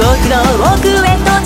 憶の奥へと